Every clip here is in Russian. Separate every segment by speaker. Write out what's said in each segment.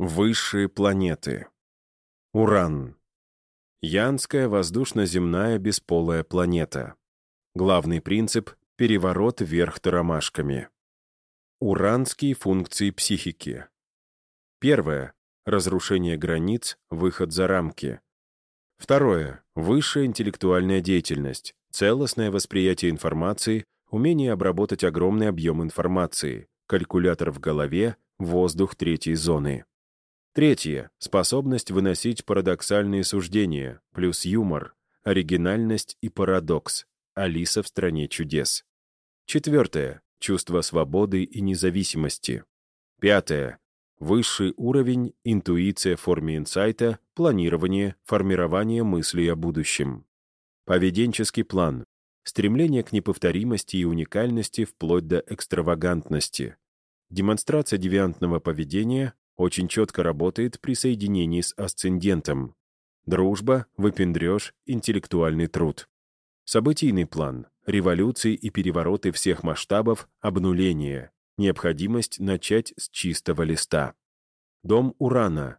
Speaker 1: Высшие планеты. Уран. Янская воздушно-земная бесполая планета. Главный принцип — переворот вверх тормашками. Уранские функции психики. Первое — разрушение границ, выход за рамки. Второе — высшая интеллектуальная деятельность, целостное восприятие информации, умение обработать огромный объем информации, калькулятор в голове, воздух третьей зоны. Третье — способность выносить парадоксальные суждения, плюс юмор, оригинальность и парадокс. Алиса в «Стране чудес». Четвертое — чувство свободы и независимости. Пятое — высший уровень, интуиция в форме инсайта, планирование, формирование мыслей о будущем. Поведенческий план — стремление к неповторимости и уникальности вплоть до экстравагантности. Демонстрация девиантного поведения, очень четко работает при соединении с асцендентом. Дружба, выпендреж, интеллектуальный труд. Событийный план, революции и перевороты всех масштабов, обнуление, необходимость начать с чистого листа. Дом Урана,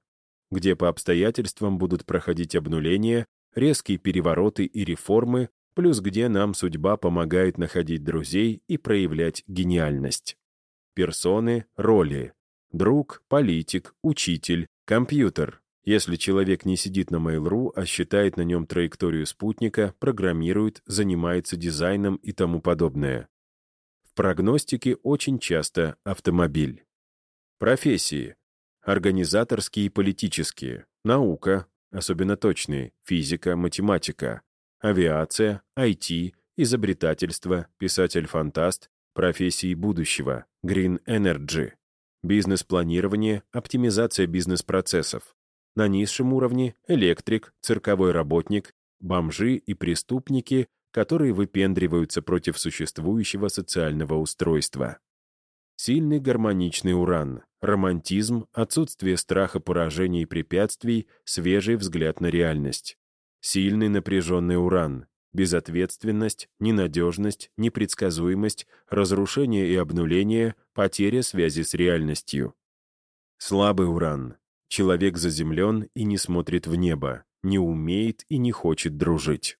Speaker 1: где по обстоятельствам будут проходить обнуления, резкие перевороты и реформы, плюс где нам судьба помогает находить друзей и проявлять гениальность. Персоны, роли, Друг, политик, учитель, компьютер. Если человек не сидит на Mail.ru, а считает на нем траекторию спутника, программирует, занимается дизайном и тому подобное. В прогностике очень часто автомобиль. Профессии. Организаторские и политические. Наука, особенно точные, физика, математика. Авиация, IT, изобретательство, писатель-фантаст, профессии будущего, Green Energy бизнес-планирование, оптимизация бизнес-процессов. На низшем уровне — электрик, цирковой работник, бомжи и преступники, которые выпендриваются против существующего социального устройства. Сильный гармоничный уран, романтизм, отсутствие страха поражений и препятствий, свежий взгляд на реальность. Сильный напряженный уран, безответственность, ненадежность, непредсказуемость, разрушение и обнуление, потеря связи с реальностью. Слабый уран. Человек заземлен и не смотрит в небо, не умеет и не хочет дружить.